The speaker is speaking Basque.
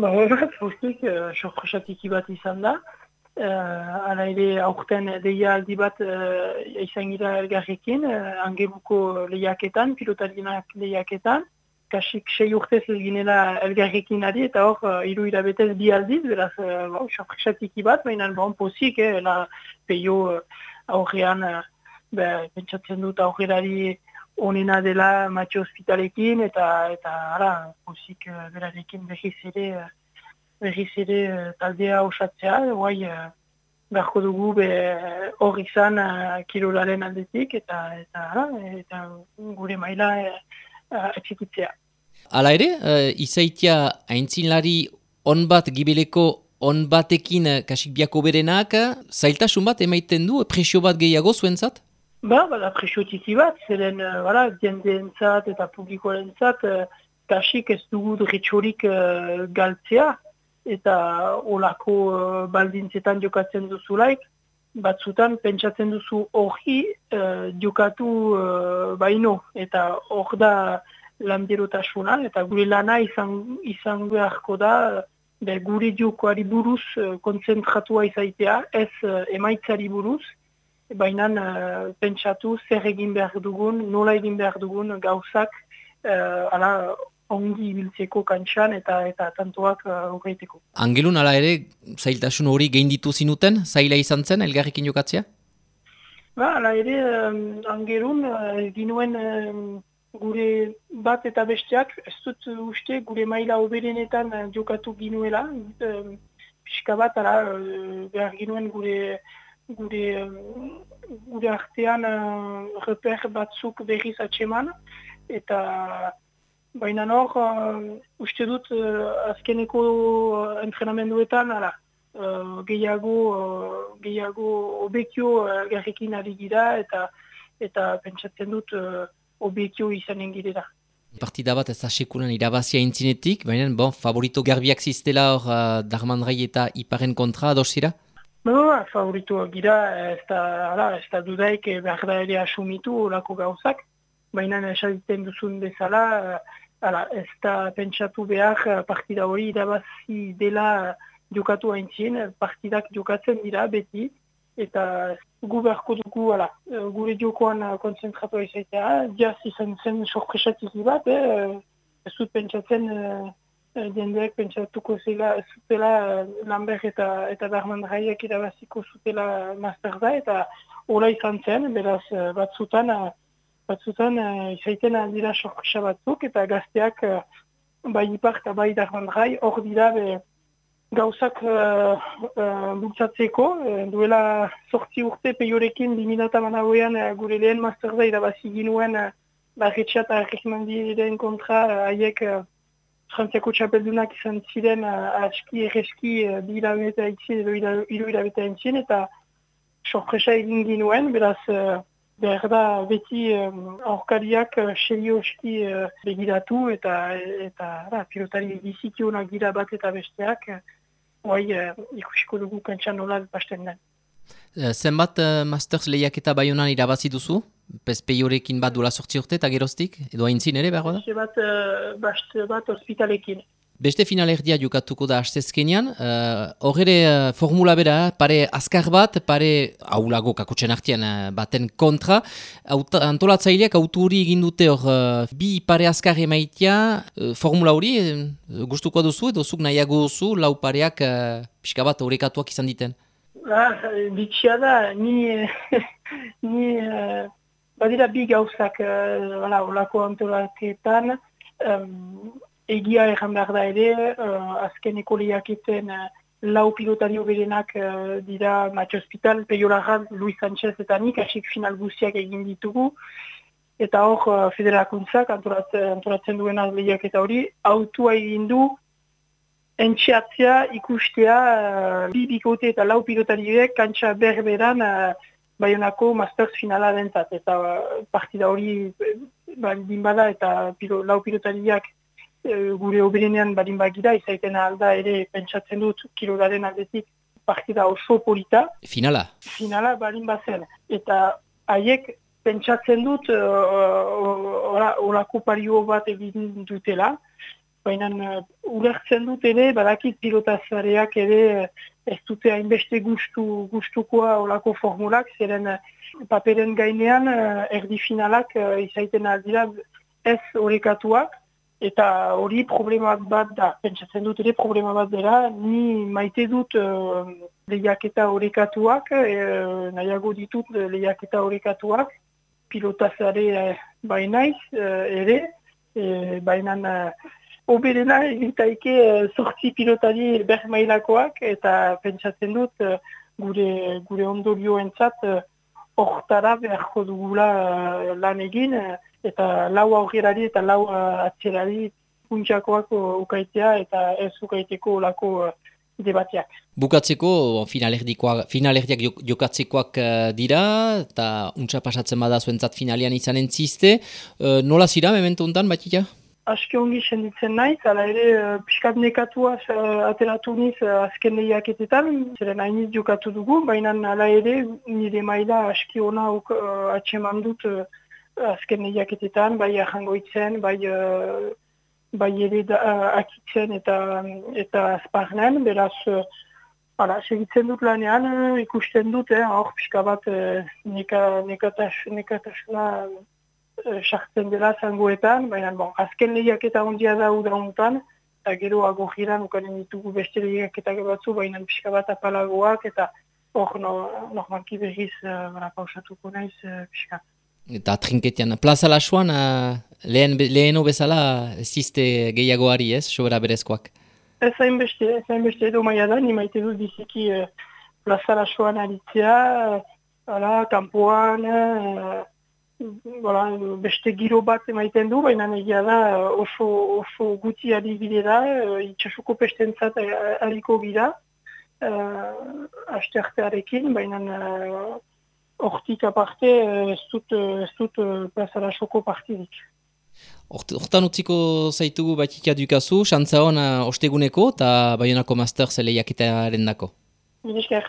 Ba, horret, hortik, uh, sorpresatik bat izan da. Uh, ala ere, aurten deia aldi bat uh, izan gira elgarrekin, uh, angeruko lehiaketan, pilotarienak lehiaketan. Kasik sei urtez ginela elgarrekin adi, eta hor, uh, iru irabetez bi aldiz, beraz, uh, ba, sorpresatik bat, baina bon pozik, eh, la peio uh, aurrean, uh, be, pentsatzen dut aurrerari onena dela matxe hospitalekin eta eta ara musik uh, berarekin berriz ere berriz ere uh, taldea osatzea guai beharko dugu be hor izan kirolaren aldetik eta eta ara eta gure maila etxikitzea. Hala ere, uh, izaitia haintzinlari on bat gibeleko on batekin kasik biako berenak, zailtasun bat emaiten du, presio bat gehiago zuentzat? Ba, bada presio tiki bat, zeren, uh, diendeen zat eta publikoaren zat, uh, kasik ez dugu dretxorik uh, galtzea, eta olako uh, baldintzetan jokatzen duzu laik, batzutan pentsatzen duzu hori uh, jokatu uh, baino, eta hor da lanberotasuna, eta gure lana izan, beharko da, be, gure jokoari buruz uh, konzentratua izaitea, ez uh, emaitzari buruz, baina uh, pentsatu zer egin behar dugun, nola egin behar dugun gauzak uh, ala ongi ibiltzeko kantxan eta eta horreiteko. Uh, Angelun, ala ere, zailtasun hori gehin ditu zinuten, zaila izan zen, elgarrekin jokatzea? Ba, ala ere, um, angelun, uh, ginuen gure bat eta besteak, ez dut uste, gure maila oberenetan jokatu ginuela, um, pixka bat, ala, uh, behar ginuen gure gure, gure artean uh, reper batzuk berriz atseman, eta baina hor, uh, uste dut uh, azkeneko uh, entrenamenduetan, ala, uh, gehiago, uh, gehiago obekio uh, garrekin ari gira, eta, eta pentsatzen dut uh, obekio izanen girela. Partida bat ez asekunan irabazia intzinetik, baina bon, favorito garbiak ziztela hor uh, Darmandrai eta Iparen kontra, dozira? No, favorituak gira, ez da, ala, ez da dudaik eh, behar da ere asumitu olako gauzak, baina esaten duzun bezala, ala, ez da pentsatu behar eh, partida hori irabazi dela jokatu haintzien, partidak jokatzen dira beti, eta gu beharko dugu, ala, gure jokoan konzentratu izaitea, jaz izan zen sorpresatik bat, eh, ez dut pentsatzen jendeak pentsatuko zela zutela Lambert eta eta Darman Raiak irabaziko zutela master da eta hola izan zen, beraz batzutan batzutan izaiten aldira sorpresa batzuk eta gazteak bai ipar eta bai Darman Rai hor dira be, gauzak uh, uh, bultzatzeko, duela sortzi urte peiorekin liminata managoean uh, gure lehen master da irabazi ginuen uh, barretxat arrekimandiren kontra haiek uh, Frantziako txapeldunak izan ziren uh, aski erreski uh, bi hilabeta itzien edo hiru hilabeta entzien eta sorpresa egin ginuen, beraz uh, behar da beti aurkariak uh, serioski uh, begiratu eta eta da, pilotari bizikionak gira bat eta besteak uh, uh, ikusiko dugu kantxan nola pasten den. Zenbat uh, Masters lehiak eta baionan irabazi duzu? Pezpeiorekin bat duela sortzi urte eta geroztik? Edo haintzin ere behar da? Bat, uh, bat hospitalekin. Beste final erdia jokatuko da hastezkenean. Horre uh, uh, formula bera, pare azkar bat, pare haulago kakotxen artian uh, baten kontra. Auta, antolatzaileak autu hori egin dute hor uh, bi pare azkar emaitia. Uh, formula hori uh, gustuko duzu edo zuk nahiago duzu lau pareak uh, pixka bat horrekatuak izan diten? Ah, bitxia da, ni... ni badira bi gauzak uh, olako antolaketan, um, egia erran behar da ere, uh, azken ekoliak eten uh, lau pilotario berenak uh, dira Matxe Hospital, Peio Luis Sánchez eta nik, asik final guziak egin ditugu, eta hor uh, federakuntzak antolatzen, antolatzen duena lehiak eta hori, autua egin du, entxeatzea ikustea uh, bi bikote eta lau pilotarioek kantxa berberan uh, Baionako Masters finala dentzat, eta uh, partida hori ba, bada eta pilo, lau pilotariak gure oberenean badin bagira, izaiten alda ere pentsatzen dut kilodaren aldetik partida oso polita. Finala? Finala badin bazen. Eta haiek pentsatzen dut uh, olako pario bat egin dutela, baina uh, ulertzen dut ere, badakit pilotazareak ere uh, ez dute hainbeste gustu, gustukoa olako formulak, zeren uh, paperen gainean uh, erdi finalak uh, izaiten aldira ez horrekatuak, eta hori problema bat da, pentsatzen dut ere problema bat dela, ni maite dut uh, lehiaketa horrekatuak, uh, nahiago ditut lehiaketa horrekatuak, pilotazare uh, bainaiz uh, ere, uh, baina uh, oberena egitaike sortzi eh, pilotari bermailakoak eta pentsatzen dut eh, gure, gure ondorioentzat eh, hortara beharko dugula lan egin eta lau aurrerari eta lau atzerari puntxakoak ukaitea eta ez ukaiteko lako debateak. Bukatzeko finalerdiak jokatzekoak dira eta untsa pasatzen bada zuentzat finalian izan entziste. Nola zira memento untan, Batika? Aski ongi senditzen naiz, ala ere uh, piskat nekatua uh, ateratu niz uh, azken lehiaketetan, zeren hainiz jokatu dugu, baina ala ere nire maila aski ona uh, atseman dut uh, azken lehiaketetan, bai ahangoitzen, bai, uh, bai ere da, akitzen eta, eta azparnen, beraz, Hala, segitzen dut lanean, ikusten dut, eh, hor pixka bat eh, neka, nekatasuna Eh, sartzen dela zangoetan, baina bon, azken lehiak eta ondia da udauntan, eta gero agogiran ukanen ditugu beste lehiak eta batzu, baina pixka bat apalagoak eta hor no, normalki berriz uh, pausatuko naiz uh, pixka. Eta trinketian, plaza lasuan uh, lehen, leheno bezala ziste gehiagoari ez, sobera berezkoak? Ez hain beste, ez hain beste edo maia da, ni maite dut biziki uh, plaza lasuan aritzea, uh, kampuan, Bola, beste giro bat emaiten du, baina egia da oso, oso guti adibide da, eh, itxasuko pestentzat aliko gira, uh, aste artearekin, baina uh, ortik aparte ez dut, ez dut plazara soko partidik. Hortan utziko zaitugu batika dukazu, xantza hona osteguneko eta baionako master zeleiak eta dako. Minesker.